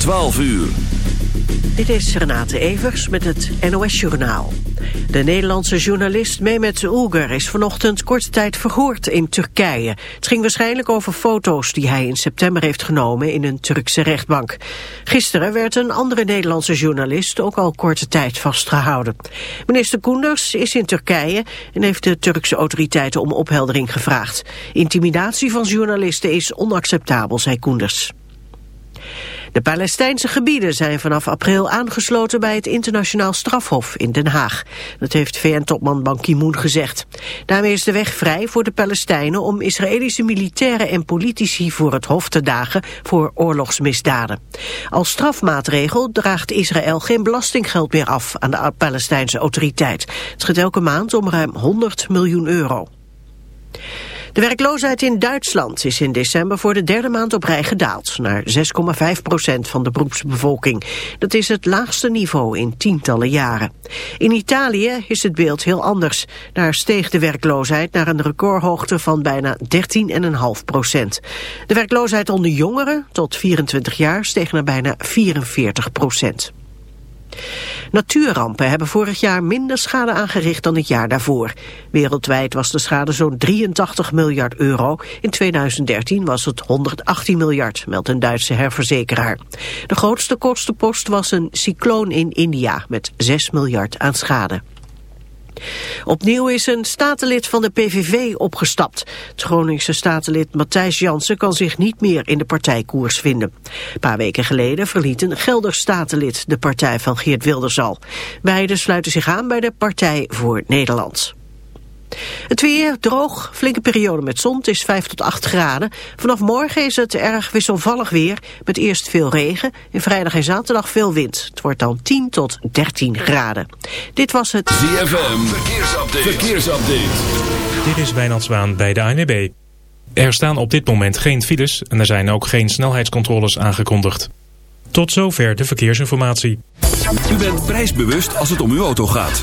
12 uur. Dit is Renate Evers met het NOS Journaal. De Nederlandse journalist Mehmet Ulger is vanochtend korte tijd verhoord in Turkije. Het ging waarschijnlijk over foto's die hij in september heeft genomen in een Turkse rechtbank. Gisteren werd een andere Nederlandse journalist ook al korte tijd vastgehouden. Minister Koenders is in Turkije en heeft de Turkse autoriteiten om opheldering gevraagd. Intimidatie van journalisten is onacceptabel, zei Koenders. De Palestijnse gebieden zijn vanaf april aangesloten bij het internationaal strafhof in Den Haag. Dat heeft VN-topman Ban Ki-moon gezegd. Daarmee is de weg vrij voor de Palestijnen om Israëlische militairen en politici voor het hof te dagen voor oorlogsmisdaden. Als strafmaatregel draagt Israël geen belastinggeld meer af aan de Palestijnse autoriteit. Het gaat elke maand om ruim 100 miljoen euro. De werkloosheid in Duitsland is in december voor de derde maand op rij gedaald, naar 6,5 procent van de beroepsbevolking. Dat is het laagste niveau in tientallen jaren. In Italië is het beeld heel anders. Daar steeg de werkloosheid naar een recordhoogte van bijna 13,5 procent. De werkloosheid onder jongeren tot 24 jaar steeg naar bijna 44 procent. Natuurrampen hebben vorig jaar minder schade aangericht dan het jaar daarvoor. Wereldwijd was de schade zo'n 83 miljard euro. In 2013 was het 118 miljard, meldt een Duitse herverzekeraar. De grootste kostenpost was een cycloon in India met 6 miljard aan schade. Opnieuw is een statenlid van de PVV opgestapt. Het Groningse statenlid Matthijs Jansen kan zich niet meer in de partijkoers vinden. Een paar weken geleden verliet een Gelder statenlid de partij van Geert Wilders al. Beiden sluiten zich aan bij de Partij voor Nederland. Het weer droog, flinke periode met zon, het is 5 tot 8 graden. Vanaf morgen is het erg wisselvallig weer, met eerst veel regen. En vrijdag en zaterdag veel wind. Het wordt dan 10 tot 13 graden. Dit was het ZFM, verkeersupdate. verkeersupdate. Dit is Wijnand Zwaan bij de ANWB. Er staan op dit moment geen files en er zijn ook geen snelheidscontroles aangekondigd. Tot zover de verkeersinformatie. U bent prijsbewust als het om uw auto gaat.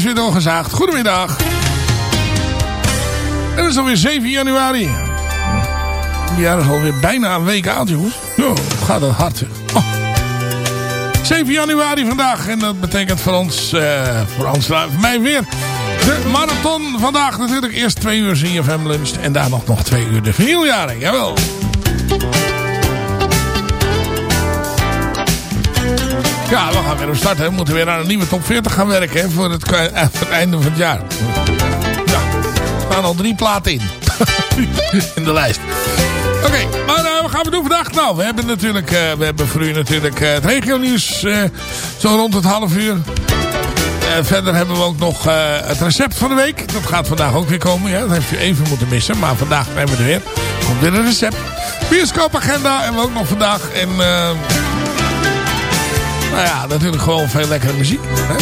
Is weer doorgezaagd. Goedemiddag. En het is alweer 7 januari. Het jaar is alweer bijna een week oud, jongens. Jo, gaat het hard. zeg. Oh. 7 januari vandaag. En dat betekent voor ons, eh, voor ons, voor mij weer de marathon. Vandaag natuurlijk eerst 2 uur CFM lunch. En daar nog, nog 2 uur de vernieuwjaring. Jawel. Ja, we gaan weer op start. We moeten weer aan een nieuwe top 40 gaan werken voor, het, eh, het einde van het jaar. Ja, er staan al drie platen in. in de lijst. Oké, maar eh, wat gaan we doen vandaag? Nou, we hebben natuurlijk, eh, we hebben voor u natuurlijk eh, het regionieuws zo rond het half uur. Verder hebben we ook nog het recept van de week. Dat gaat vandaag ook weer komen. Ja, dat heeft u even moeten missen. Maar vandaag hebben we er weer. Komt weer een recept. Bioscoopagenda hebben we ook nog vandaag. En nou ja, natuurlijk gewoon veel lekkere muziek. Hè?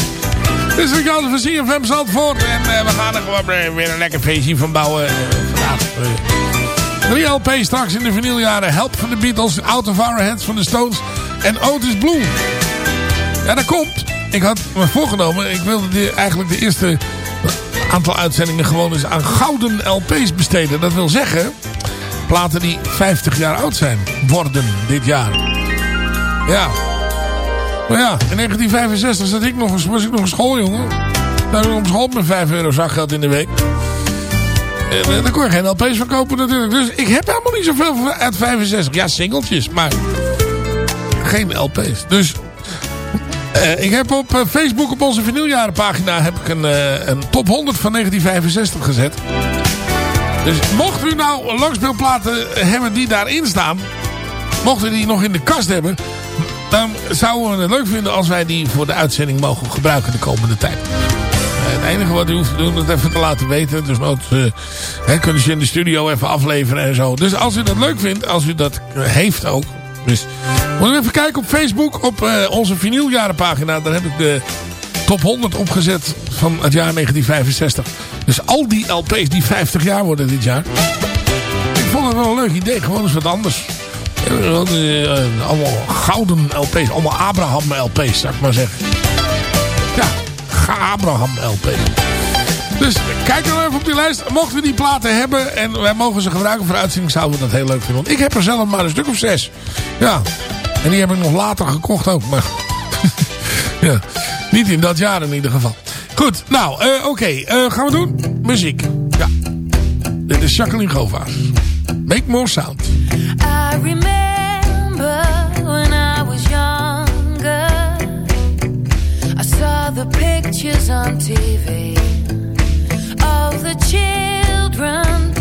Dit is Jan van CFM Zandvoort. En eh, we gaan er gewoon weer een lekker feestje van bouwen. eh, vandaag. eh. Drie LP straks in de vinyljaren. Help van de Beatles, Out of Heads van de Stones en Otis Blue. Ja, dat komt. Ik had me voorgenomen, ik wilde de- eigenlijk de eerste aantal uitzendingen gewoon eens aan gouden LP's besteden. Dat wil zeggen, platen die 50 jaar oud zijn, worden dit jaar. Ja. Maar ja, in 1965 zat ik nog, was ik nog een schooljongen. Daar was ik op school met 5 euro zakgeld in de week. En eh, daar kon je geen LP's van kopen natuurlijk. Dus ik heb helemaal niet zoveel uit 65. Ja, singeltjes, maar geen LP's. Dus eh, ik heb op eh, Facebook op onze vinyljarenpagina heb ik een, een top 100 van 1965 gezet. Dus mocht u nou langspeelplaten hebben die daarin staan... mocht u die nog in de kast hebben... dan zouden we het leuk vinden als wij die voor de uitzending mogen gebruiken de komende tijd. Eh, Het enige wat u hoeft te doen is het even te laten weten. Dus nooit, eh, kunnen ze in de studio even afleveren en zo. Dus als u dat leuk vindt, als u dat heeft ook. Dus moeten we even kijken op Facebook, op eh, onze vinyljarenpagina. Daar heb ik de top 100 opgezet van het jaar 1965. Dus al die LP's die 50 jaar worden dit jaar. Ik vond het wel een leuk idee, gewoon eens wat anders. Eh, allemaal gouden LP's, allemaal Abraham LP's, zou ik maar zeggen. Ja, Abraham LP. Dus kijk dan even op die lijst. Mochten we die platen hebben en wij mogen ze gebruiken voor uitzending, zouden we dat heel leuk vinden. Want ik heb er zelf maar een stuk of zes. Ja, en die heb ik nog later gekocht ook. Maar ja, niet in dat jaar in ieder geval. Goed, nou, eh, oké. eh, gaan we doen? Muziek. Ja. Dit is Jacqueline Govaas. Make more sound. I remember when I was younger. I saw the pictures on TV of the children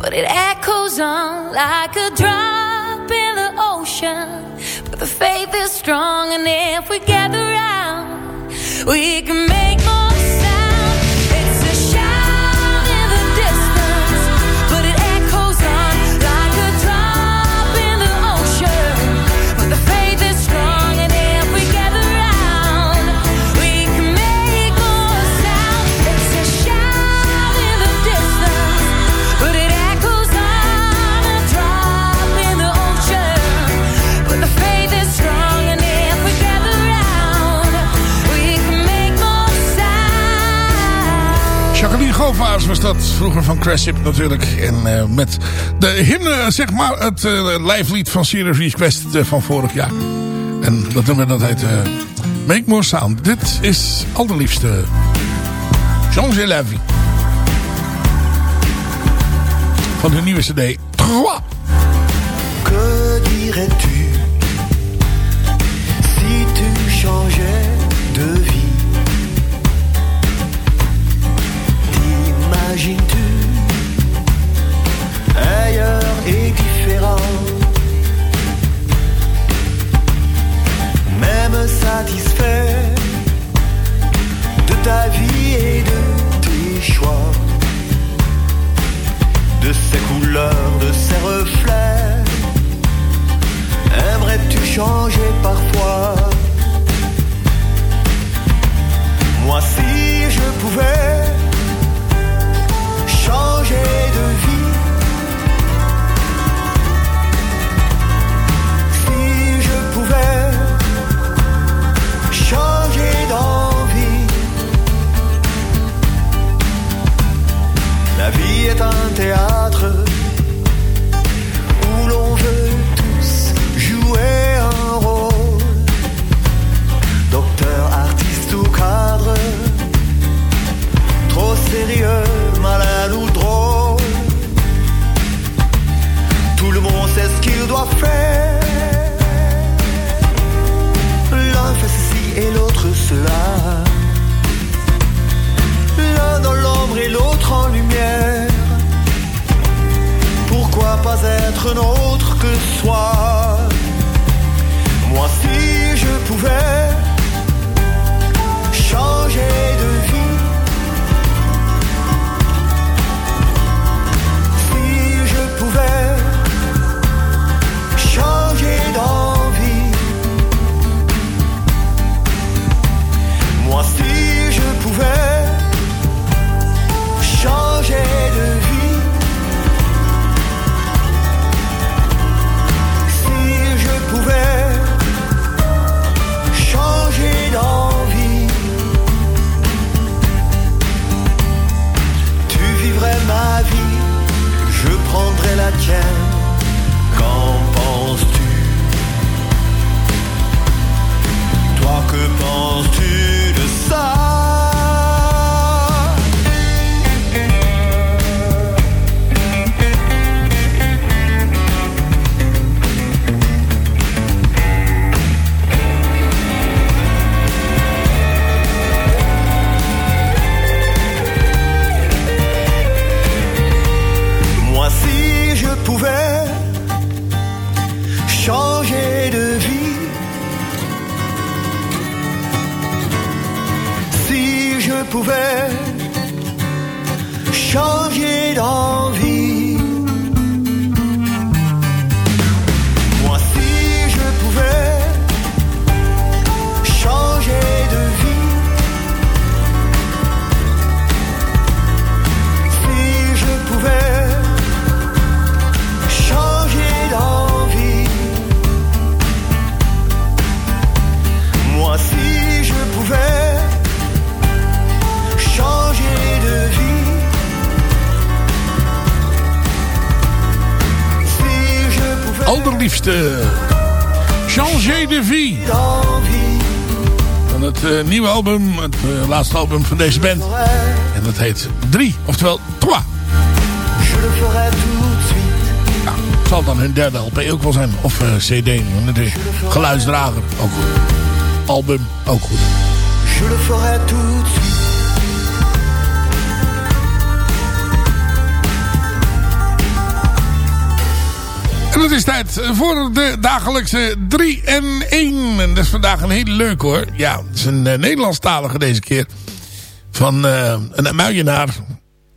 but it echoes on like a drop in the ocean. But the faith is strong, and if we gather round, we can make more Govaars was dat. Vroeger van Craship natuurlijk. En eh, met de hymne, zeg maar, het eh, lijflied van Serious Request eh, van vorig jaar. En dat nummer dat heet Make More Sound. Dit is allerliefste Jean la vie. Van hun nieuwe cd. Trois. Que dirais-tu ta vie et de tes choix de ses couleurs, de ses reflets. Aimerais-tu changer parfois? Moi si je pouvais changer de vie. couvert nieuwe album. Het eh, laatste album van deze band. En dat heet 3. Oftewel 3. Je le ferai tout de suite. Nou, het zal dan hun derde LP ook wel zijn. Of eh, CD. Geluidsdrager. Ook goed. Album. Ook goed. Je le ferai tout de suite. Tijd voor de dagelijkse 3 en 1. En dat is vandaag een hele leuk hoor. Ja, het is een uh, Nederlandstalige deze keer. Van uh, een muienaar.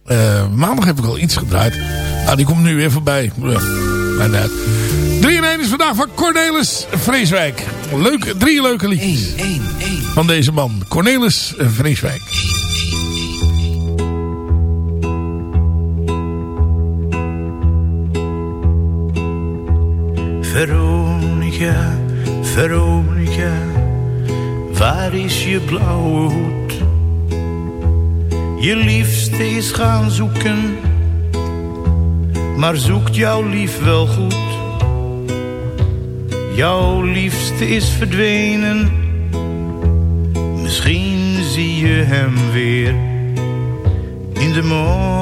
Uh, maandag heb ik al iets gedraaid. Nou, die komt nu weer voorbij. Maar net. 3 en 1 is vandaag van Cornelis Vreeswijk. Leuk, drie leuke liedjes. 1, 1, 1. Van deze man. Cornelis Vreeswijk. Veronica, Veronica, waar is je blauwe hoed? Je liefste is gaan zoeken, maar zoekt jouw lief wel goed? Jouw liefste is verdwenen, misschien zie je hem weer in de morgen.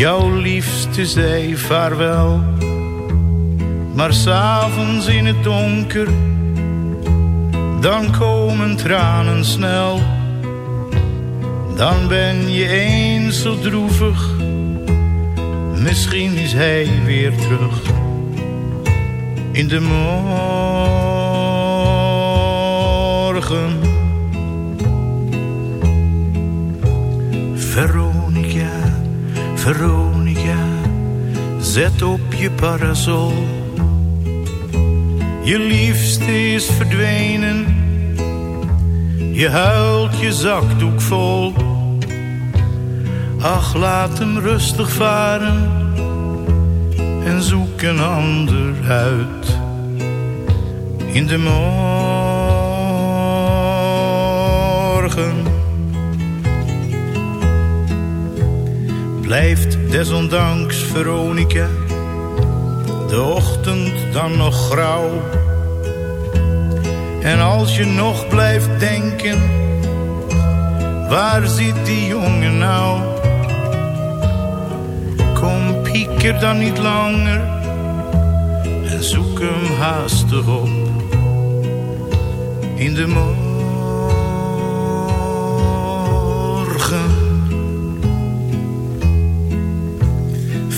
Jouw liefste zei vaarwel. Maar s'avonds in het donker, dan komen tranen snel. Dan ben je eens zo droevig, misschien is hij weer terug. In de morgen. Veronica, zet op je parasol. Je liefste is verdwenen, je huilt je zakdoek vol. Ach, laat hem rustig varen en zoek een ander uit. In de morgen. Blijft desondanks Veronica, de ochtend dan nog grauw. En als je nog blijft denken, waar zit die jongen nou? Kom pieker dan niet langer en zoek hem haastig op in de morgen.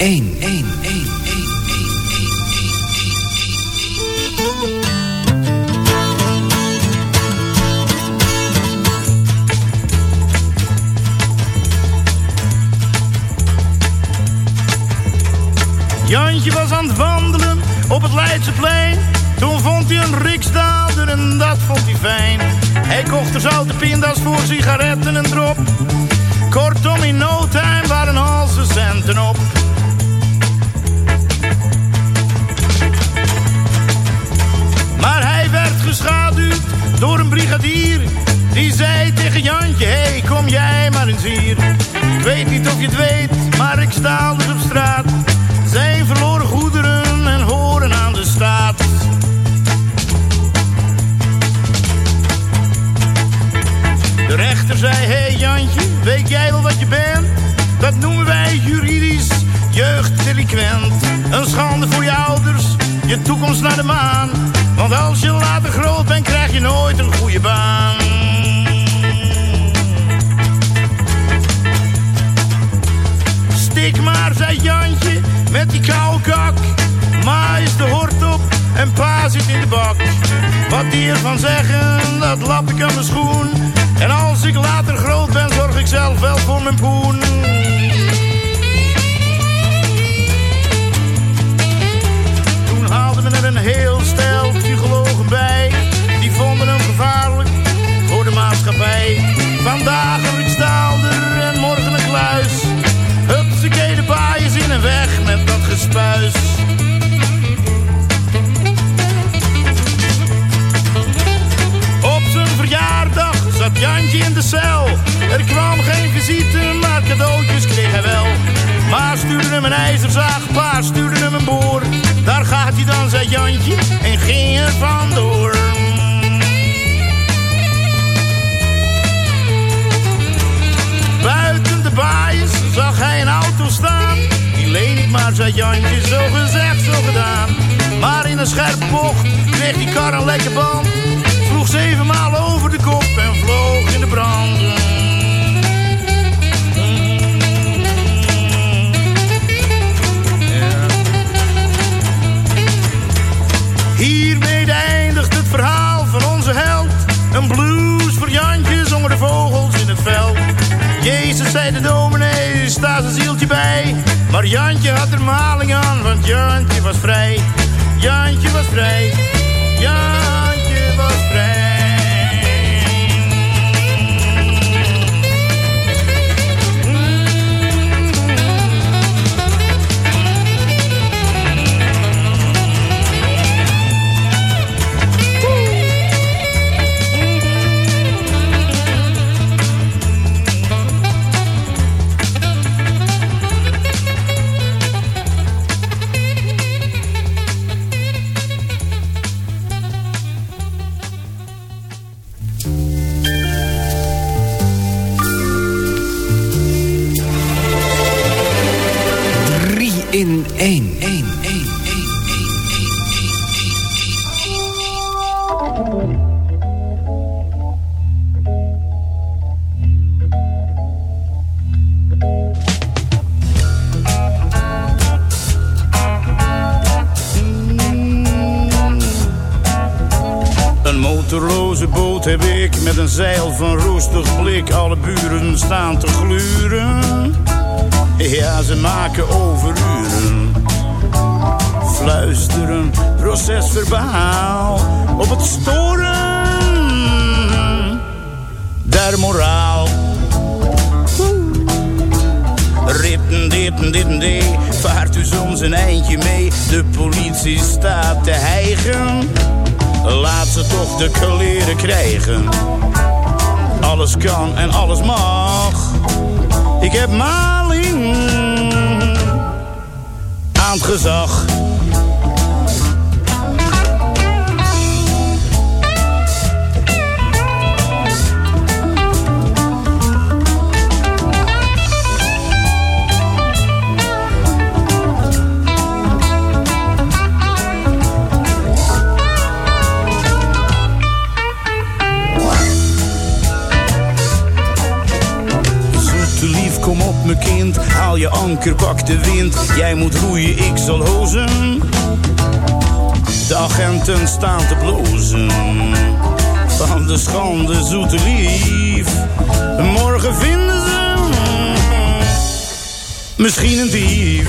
1. Een schande voor je ouders, je toekomst naar de maan. Want als je later groot bent, krijg je nooit een goede baan. Stik maar, zei Jantje, met die koude kak. Ma is de hort op en pa zit in de bak. Wat die ervan zeggen, dat lap ik aan mijn schoen. En als ik later groot ben, zorg ik zelf wel voor mijn poen. een heel stel psychologen bij. Die vonden hem gevaarlijk voor de maatschappij. Vandaag een rukstaalder en morgen een kluis. Hup, de baai in een weg met dat gespuis. Op zijn verjaardag zat Jantje in de cel. Er kwam geen visite, maar cadeautjes kreeg hij wel. Maar stuurde hem een ijzerzaag, paar stuurde hem een boer. Daar gaat hij dan, zei Jantje, en ging er vandoor. Buiten de baaiers zag hij een auto staan. Die leen ik maar, zei Jantje, zo gezegd, zo gedaan. Maar in een scherpe bocht kreeg die kar een lekker band. Sloeg zevenmaal over de kop en vloog in de branden. Hiermee eindigt het verhaal van onze held. Een blues voor Jantje zongen de vogels in het veld. Jezus zei de dominee, sta zijn zieltje bij. Maar Jantje had er maling aan, want Jantje was vrij. Jantje was vrij. Jantje was vrij. De kleren krijgen. Alles kan en alles mag. Ik heb maling aan het gezag. De. Jij moet roeien, ik zal hozen. De agenten staan te blozen. Van de schande, zoete lief. Morgen vinden ze misschien een dief.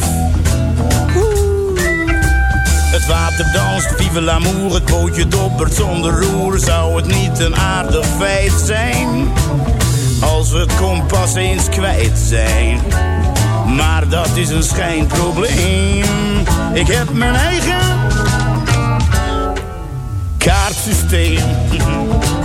Het water danst, vive l'amour, het bootje dobbert zonder roer. Zou het niet een aardig feit zijn? Als we het kompas eens kwijt zijn. Maar dat is een schijnprobleem. Ik heb mijn eigen kaartsysteem.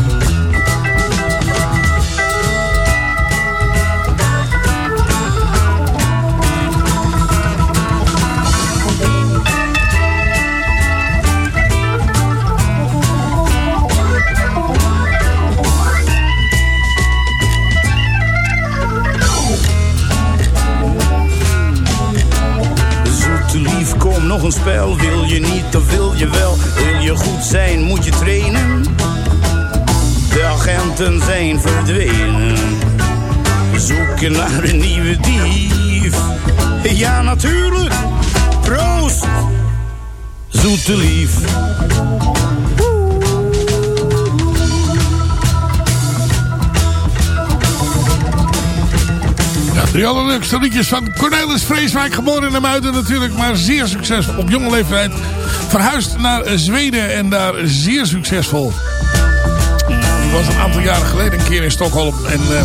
nog een spel. Wil je niet of wil je wel? Wil je goed zijn, moet je trainen. De agenten zijn verdwenen. Zoeken naar een nieuwe dief. Ja, natuurlijk. Proost. Zoete lief. Drie allerleukste liedjes van Cornelis Vreeswijk. Geboren in Muiden natuurlijk, maar zeer succesvol. Op jonge leeftijd verhuisd naar Zweden en daar zeer succesvol. Die was een aantal jaren geleden een keer in Stockholm. En eh,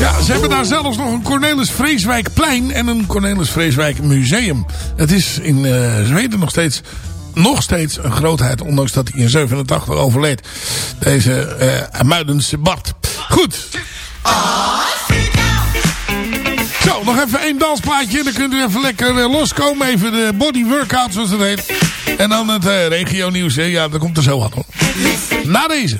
ja, ze hebben daar zelfs nog een Cornelis Vreeswijkplein en een Cornelis Vreeswijk museum. Het is in eh, Zweden nog steeds nog steeds een grootheid, ondanks dat hij in 87 overleed. Deze eh Muidense Bart. Goed. Nog even één dansplaatje. Dan kunt u even lekker eh, loskomen. Even de body workout zoals het heet. En dan het eh, regio nieuws. hè. Ja, dat komt er zo aan hoor. Na deze.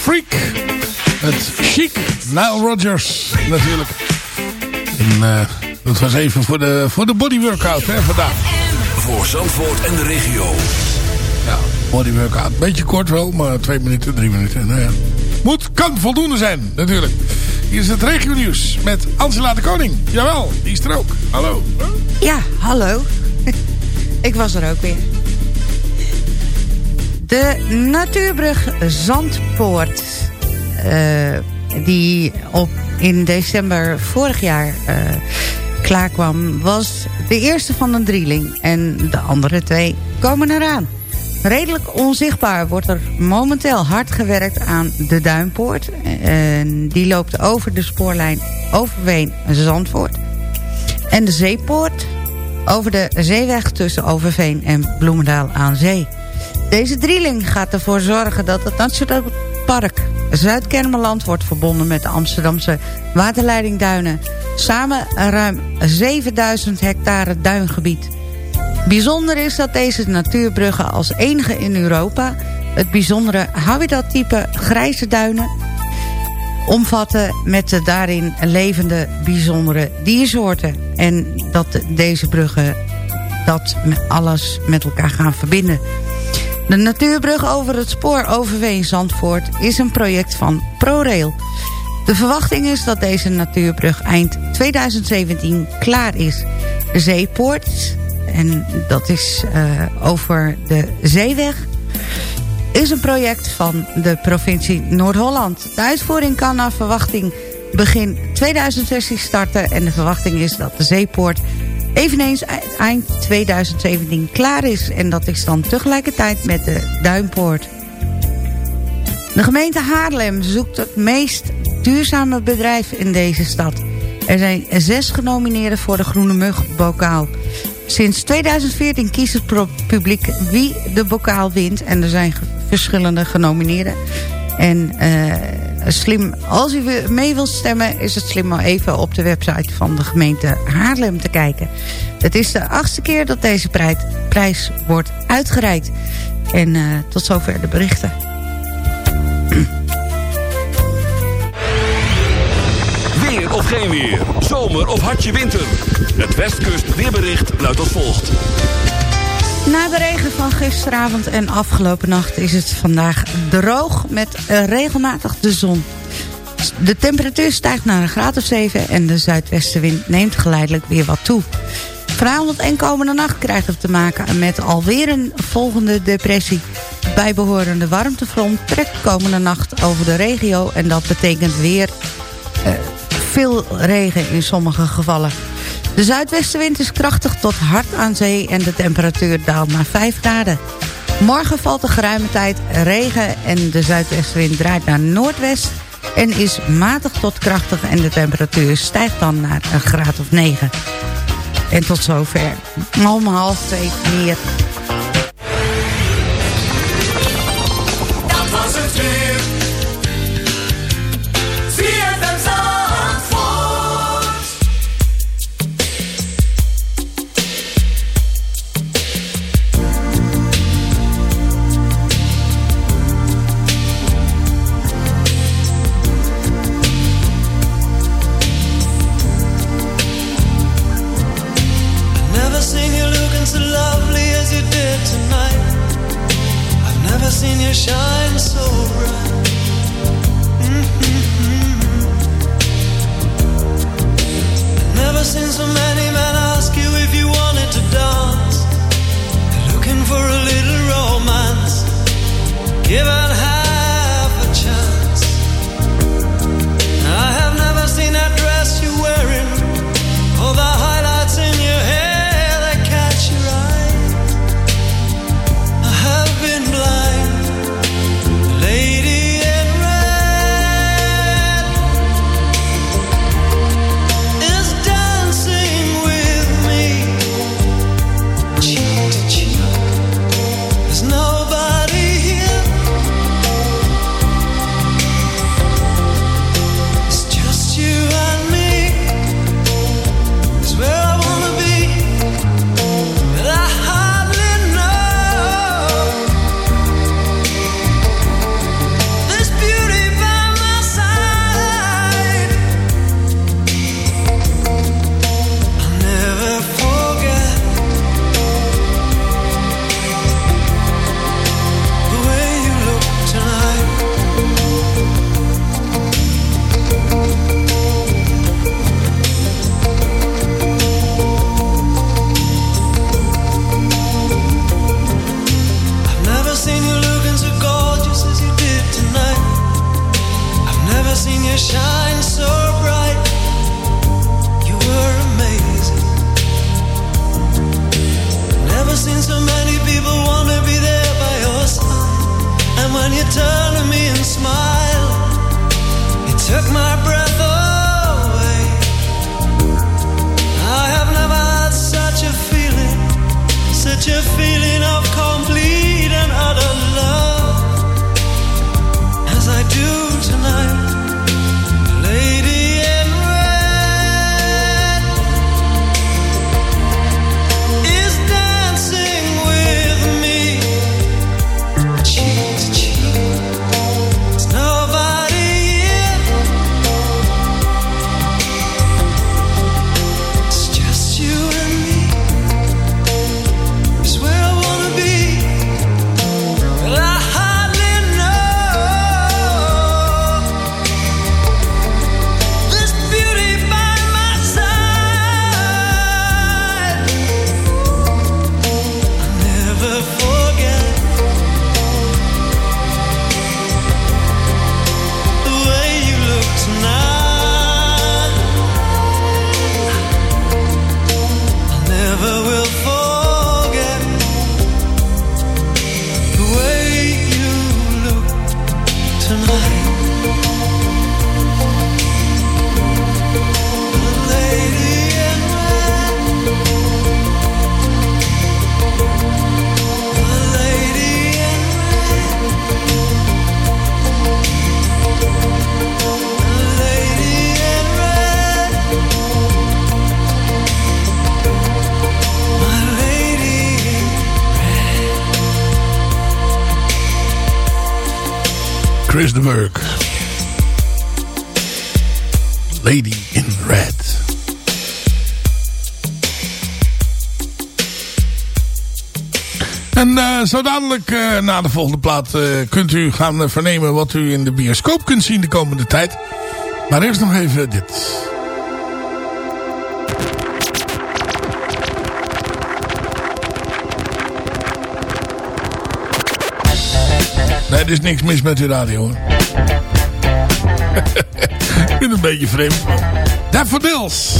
Freak. Het chic. Nile Rodgers natuurlijk. En eh, dat was even voor de, voor de body workout hè, vandaag. Voor Zandvoort en de regio. Ja, body workout. Beetje kort wel, maar twee minuten, drie minuten. Nou ja. Moet, kan voldoende zijn, natuurlijk. Hier is het regio nieuws met Angela de Koning. Jawel, die is er ook. Hallo. Ja, hallo. Ik was er ook weer. De natuurbrug Zandpoort... eh, die op, in december vorig jaar eh, klaarkwam... was de eerste van een drieling. En de andere twee komen eraan. Redelijk onzichtbaar wordt er momenteel hard gewerkt aan de Duinpoort. En die loopt over de spoorlijn Overveen-Zandvoort. En de Zeepoort over de zeeweg tussen Overveen en Bloemendaal aan Zee. Deze drieling gaat ervoor zorgen dat het Nationaal Park Zuid-Kennemerland wordt verbonden met de Amsterdamse waterleidingduinen. Samen ruim 7000 hectare duingebied. Bijzonder is dat deze natuurbruggen als enige in Europa... het bijzondere habitat-type grijze duinen omvatten met de daarin levende bijzondere diersoorten. En dat deze bruggen dat alles met elkaar gaan verbinden. De natuurbrug over het spoor Overveen-Zandvoort is een project van ProRail. De verwachting is dat deze natuurbrug eind 2017 klaar is. De zeepoort En dat is uh, over de zeeweg. Is een project van de provincie Noord-Holland. De uitvoering kan naar verwachting begin 2016 starten. En de verwachting is dat de zeepoort eveneens eind 2017 klaar is. En dat is dan tegelijkertijd met de Duinpoort. De gemeente Haarlem zoekt het meest duurzame bedrijf in deze stad. Er zijn zes genomineerden voor de Groene Mug-bokaal. Sinds 2014 kiest het publiek wie de bokaal wint. En er zijn verschillende genomineerden. En uh, slim, als u mee wilt stemmen... is het slim om even op de website van de gemeente Haarlem te kijken. Het is de achtste keer dat deze prijs wordt uitgereikt. En uh, tot zover de berichten. Weer of geen weer. Zomer of hartje winter. Het Westkust weerbericht luidt als volgt. Na de regen van gisteravond en afgelopen nacht is het vandaag droog met regelmatig de zon. De temperatuur stijgt naar een graad of 7 en de zuidwestenwind neemt geleidelijk weer wat toe. Vanavond en komende nacht krijgen we te maken met alweer een volgende depressie. Bijbehorende warmtefront trekt komende nacht over de regio en dat betekent weer uh, veel regen in sommige gevallen. De zuidwestenwind is krachtig tot hard aan zee en de temperatuur daalt naar 5 graden. Morgen valt er geruime tijd regen en de zuidwestenwind draait naar noordwest... en is matig tot krachtig en de temperatuur stijgt dan naar een graad of 9. En tot zover. Om half twee meer with Chris de Burg. Lady in Red. En eh, zo dadelijk eh, na de volgende plaat eh, kunt u gaan vernemen wat u in de bioscoop kunt zien de komende tijd. Maar eerst nog even dit. Er is niks mis met uw radio hoor. Ik vind het een beetje vreemd. Daffodils.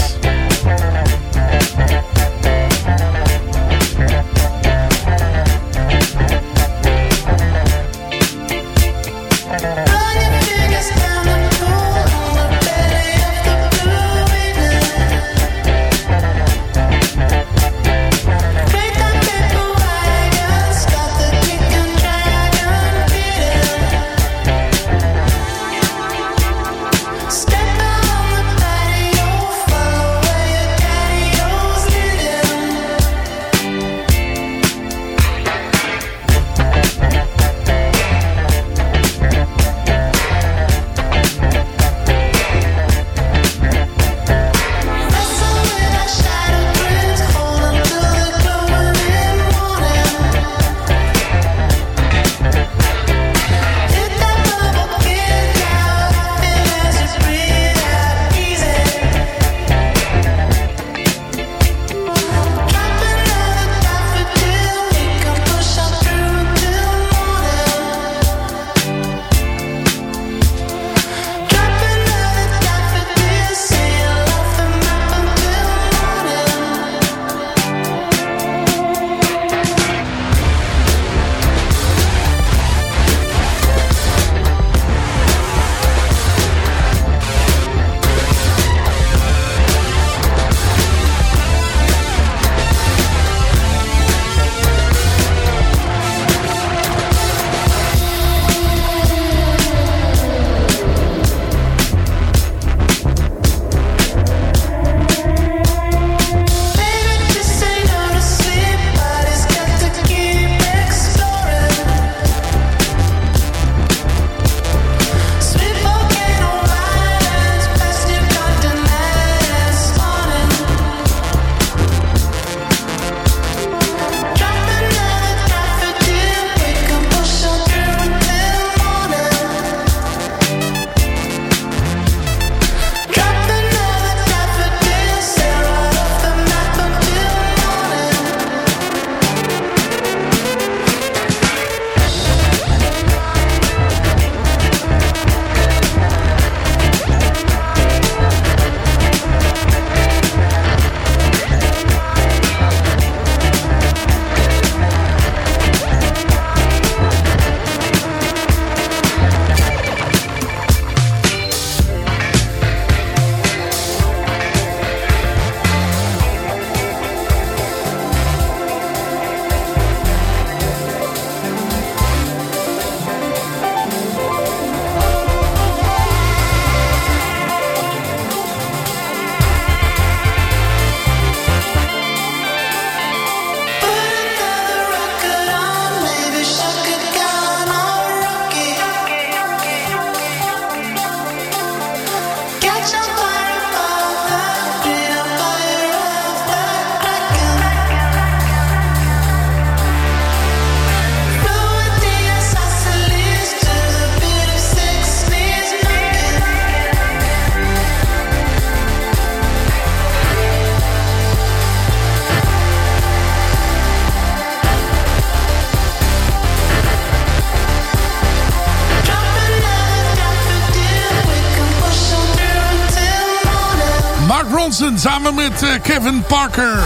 Samen met eh, Kevin Parker.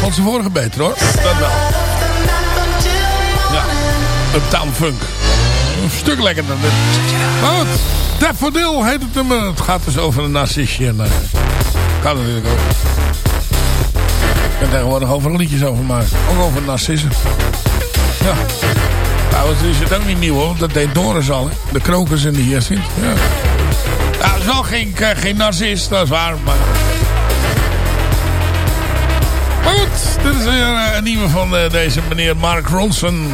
Vond zijn vorige beter hoor. Dat wel. Ja. Uptown Funk. Een stuk lekkerder dan dit. Maar goed. Daffodil heet het nummer. Het gaat dus over een narcisje. En, eh, kan natuurlijk ook. Ik kan tegenwoordig overal liedjes over maken. Ook over narcissen. Ja. Trouwens is het ook niet nieuw hoor. Dat deed Doris al. Hè? De krokus en de hyacint. Ja. Wel geen, eh, geen narcist, dat is waar. Maar, maar goed, dit is weer eh, een nieuwe van eh, deze meneer Mark Ronson.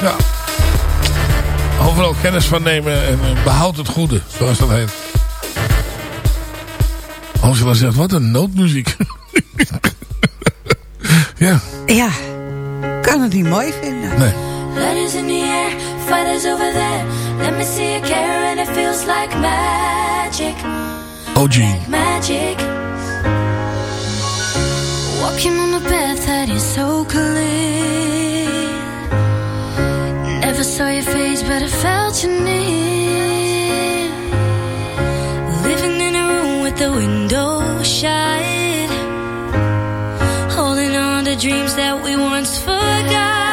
Ja. overal kennis van nemen en eh, behoud het goede, zoals dat heet. Angela zegt, wat een noodmuziek. ja. Ja, kan het niet mooi vinden. Nee. Letters in the air, fighters over there. Let me see you care, and it feels like magic. Oh, Gene. Magic. Walking on a path that is so clear. Never saw your face, but I felt you near. Living in a room with the window shut. Holding on to dreams that we once forgot.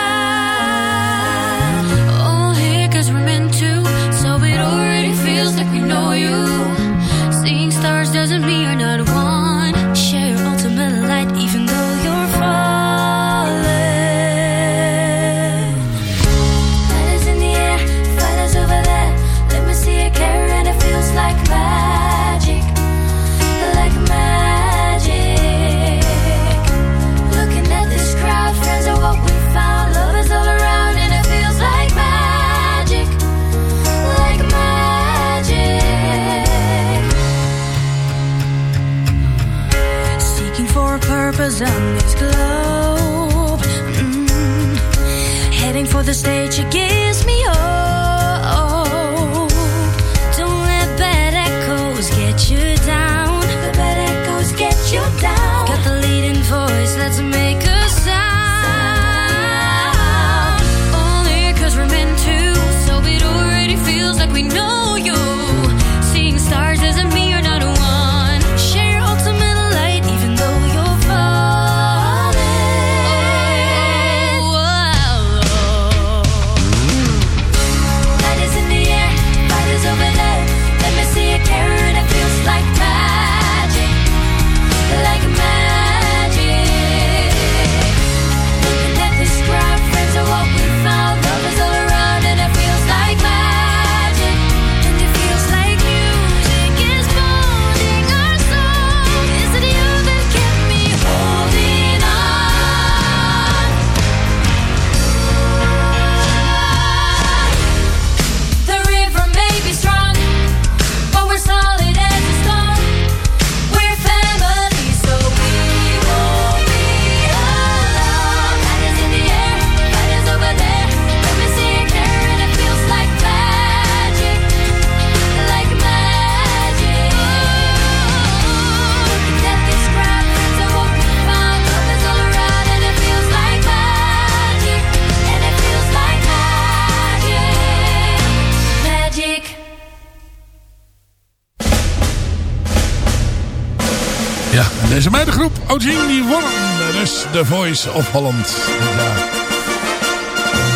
Dus The Voice of Holland. Ja.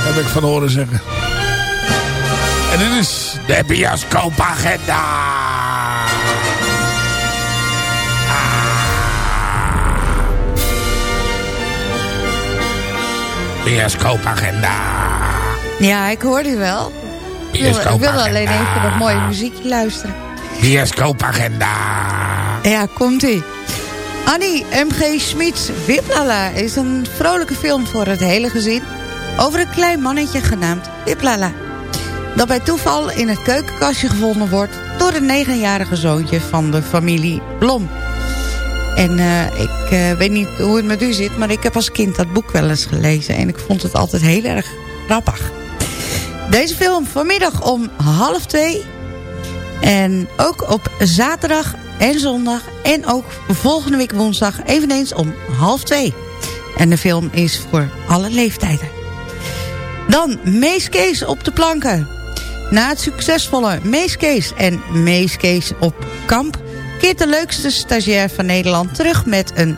Heb ik van horen zeggen. En dit is de bioscoopagenda. Ah. Bioscoopagenda. Ja, ik hoorde u wel. Ik wil, ik wil alleen even wat mooie muziekje luisteren. Bioscoopagenda. Ja, komt-ie. Annie M.G. Schmid's Wiplala is een vrolijke film voor het hele gezin... over een klein mannetje genaamd Wiplala... dat bij toeval in het keukenkastje gevonden wordt... door een negenjarige zoontje van de familie Blom. En eh, ik eh, weet niet hoe het met u zit... maar ik heb als kind dat boek wel eens gelezen... en ik vond het altijd heel erg grappig. Deze film vanmiddag om half twee... En ook op zaterdag en zondag en ook volgende week woensdag eveneens om half twee. En de film is voor alle leeftijden. Dan Mees Kees op de planken. Na het succesvolle Mees Kees en Mees Kees op kamp... keert de leukste stagiair van Nederland terug met een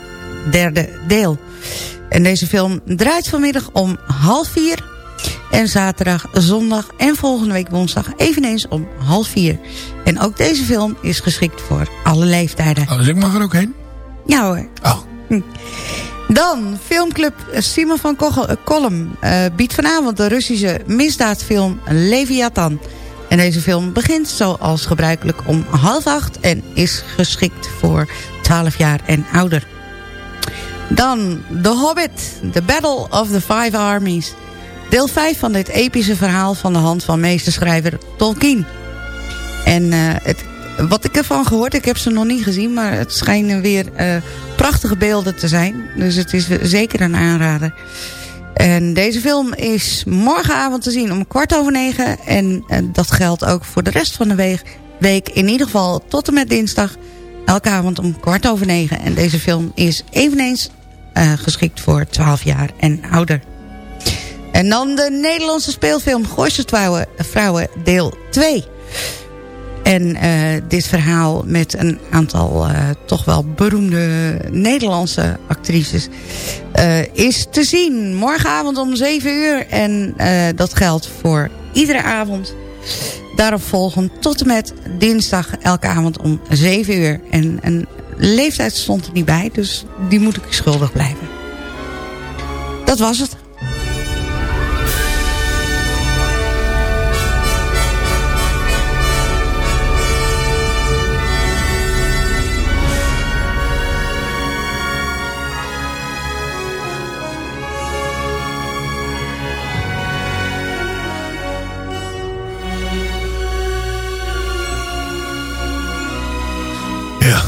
derde deel. En deze film draait vanmiddag om half vier... En zaterdag, zondag en volgende week woensdag eveneens om half vier. En ook deze film is geschikt voor alle leeftijden. Oh, dus ik mag er ook heen? Ja hoor. Oh. Hm. Dan, filmclub Simon van eh, Kolm eh, biedt vanavond de Russische misdaadfilm Leviathan. En deze film begint zoals gebruikelijk om half acht... en is geschikt voor 12 jaar en ouder. Dan The Hobbit, The Battle of the Five Armies. Deel 5 van dit epische verhaal van de hand van meesterschrijver Tolkien. En eh, het, wat ik ervan gehoord, ik heb ze nog niet gezien... maar het schijnen weer eh, prachtige beelden te zijn. Dus het is zeker een aanrader. En deze film is morgenavond te zien om kwart over negen. En eh, dat geldt ook voor de rest van de week, week. In ieder geval tot en met dinsdag. Elke avond om kwart over negen. En deze film is eveneens geschikt voor 12 jaar en ouder. En dan de Nederlandse speelfilm Gooise Vrouwen, deel 2. En uh, dit verhaal met een aantal uh, toch wel beroemde Nederlandse actrices... Uh, is te zien morgenavond om 7 uur. En dat geldt voor iedere avond. Daarop volgen tot en met dinsdag elke avond om 7 uur. En een leeftijd stond er niet bij, dus die moet ik schuldig blijven. Dat was het.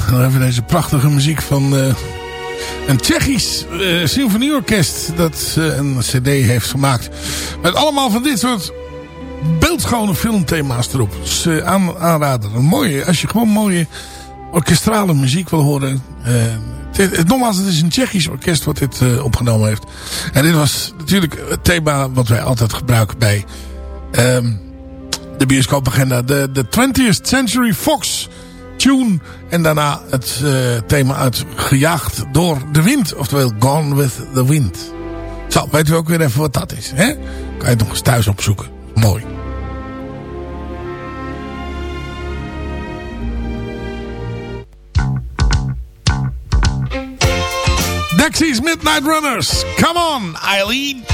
Hebben we deze prachtige muziek van uh, een Tsjechisch uh, symfonieorkest dat uh, een cd heeft gemaakt. Met allemaal van dit soort beeldschone filmthema's erop. Dus aan, aanraden. Een mooie, als je gewoon mooie orkestrale muziek wil horen. Het, nogmaals, het is een Tsjechisch orkest wat dit opgenomen heeft. En dit was natuurlijk het thema wat wij altijd gebruiken bij um, de bioscoopagenda. De, de 20th Century Fox tune. En daarna het uh, thema uit Gejaagd door de wind. Oftewel Gone with the Wind. Zo, weten we ook weer even wat dat is. Hè? Kan je het nog eens thuis opzoeken. Mooi. Dexys Midnight Runners. Come on, Eileen.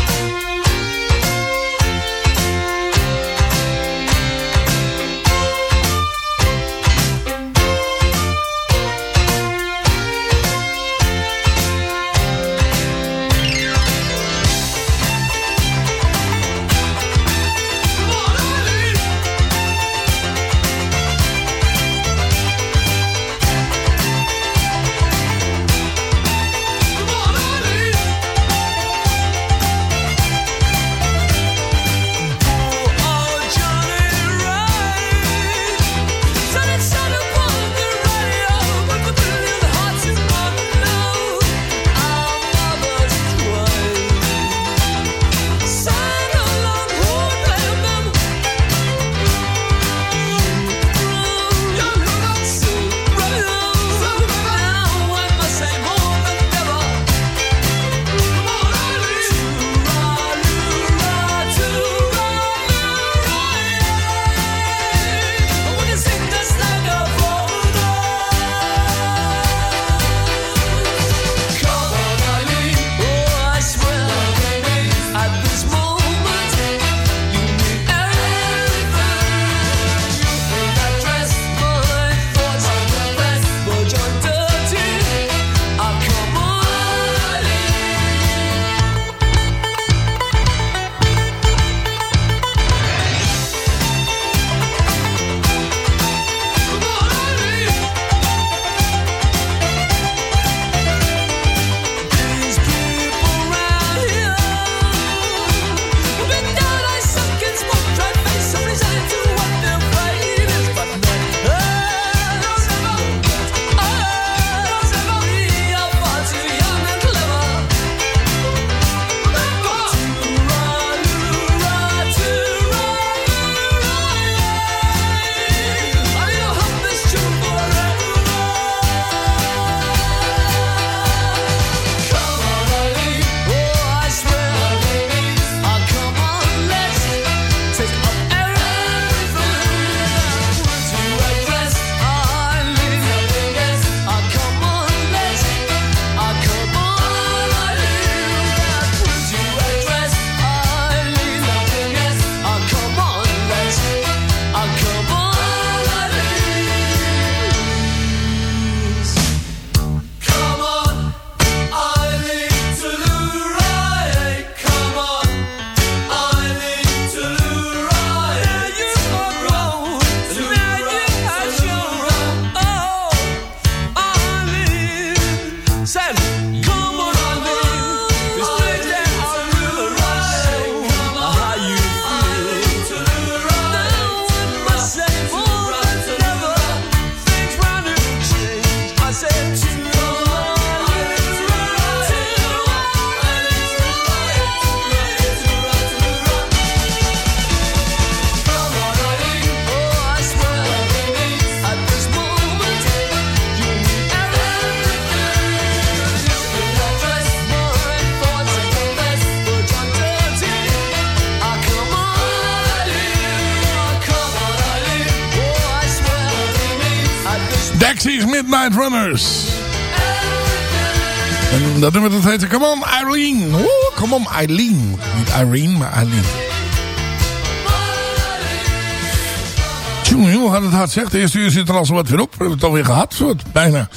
Dat nummer dat heet Come on Eileen. Oeh, come on Eileen. Niet Irene, maar Eileen. Tjonge, gaat het hard zeg. De eerste uur zit er al zo wat weer op. We hebben het alweer gehad. Zo bijna.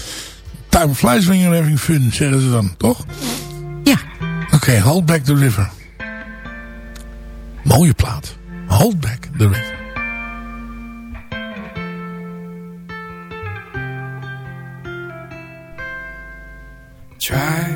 Time flies when you're having fun, zeggen ze dan, toch? Ja. Oké, Hold Back the River. Mooie plaat. Hold Back the River. Try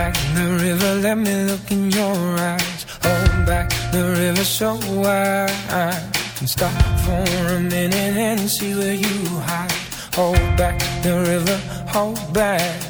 Back the river, let me look in your eyes. Hold back the river so I can stop for a minute and see where you hide. Hold back the river, hold back.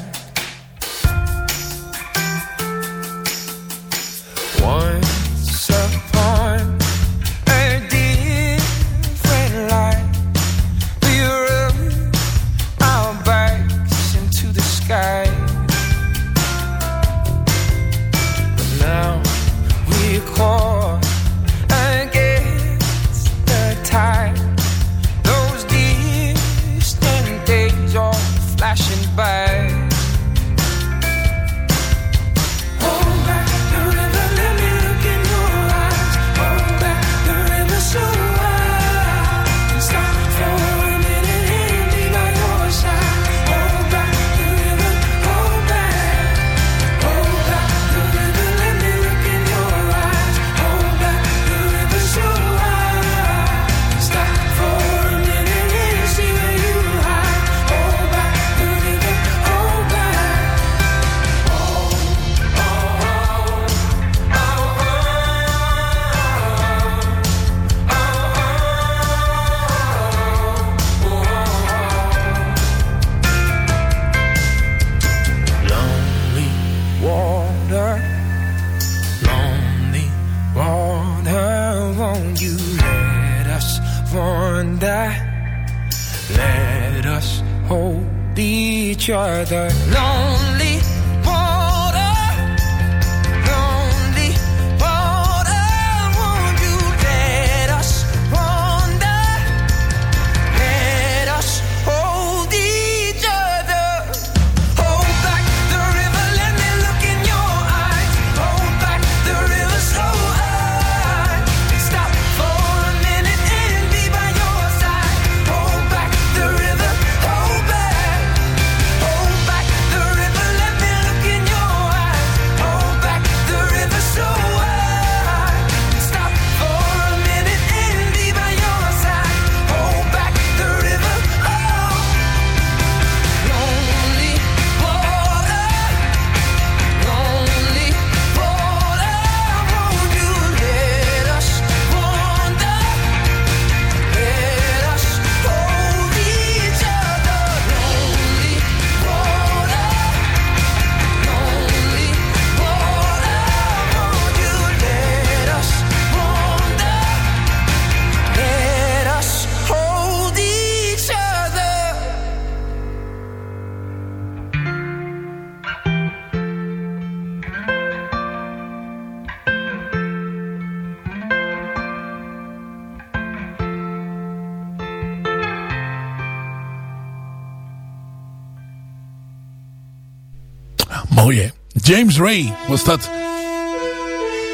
James Ray was dat.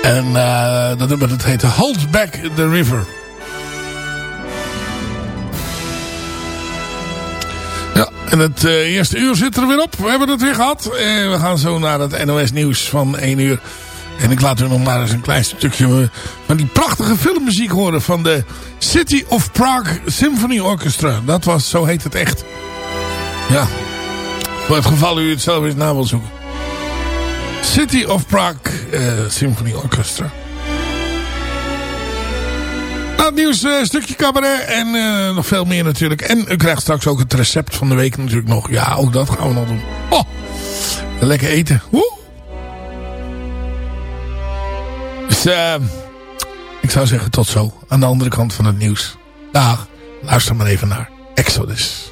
En eh, dat nummer dat heette Hold Back the River. Ja, en het eh, eerste uur zit er weer op. We hebben het weer gehad. En we gaan zo naar het NOS nieuws van 1 uur. En ik laat u nog maar eens een klein stukje eh, van die prachtige filmmuziek horen van de City of Prague Symphony Orchestra. Dat was, zo heet het echt. Ja, voor het geval u het zelf eens na wil zoeken. City of Prague eh, Symphony Orchestra. Nou, het nieuws, eh, stukje cabaret en eh, nog veel meer natuurlijk. En u krijgt straks ook het recept van de week natuurlijk nog. Ja, ook dat gaan we nog doen. Oh, Lekker eten. Woe! Dus ik zou zeggen tot zo. Aan de andere kant van het nieuws. Dag. Luister maar even naar Exodus.